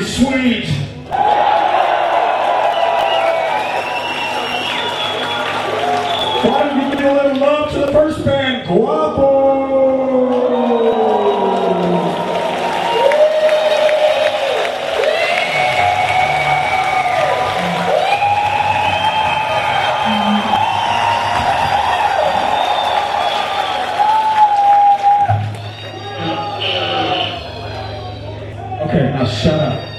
sweet. Why don't you give a little love to the first band, Guapo? shut up.